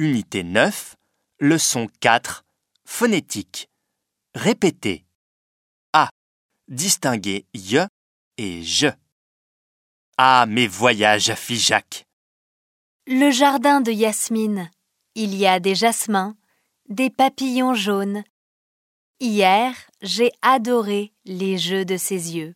Unité 9, leçon 4, phonétique. Répétez. A. Distinguez y et je. Ah, mes voyages à Figeac. Le jardin de Yasmine. Il y a des jasmins, des papillons jaunes. Hier, j'ai adoré les jeux de ses yeux.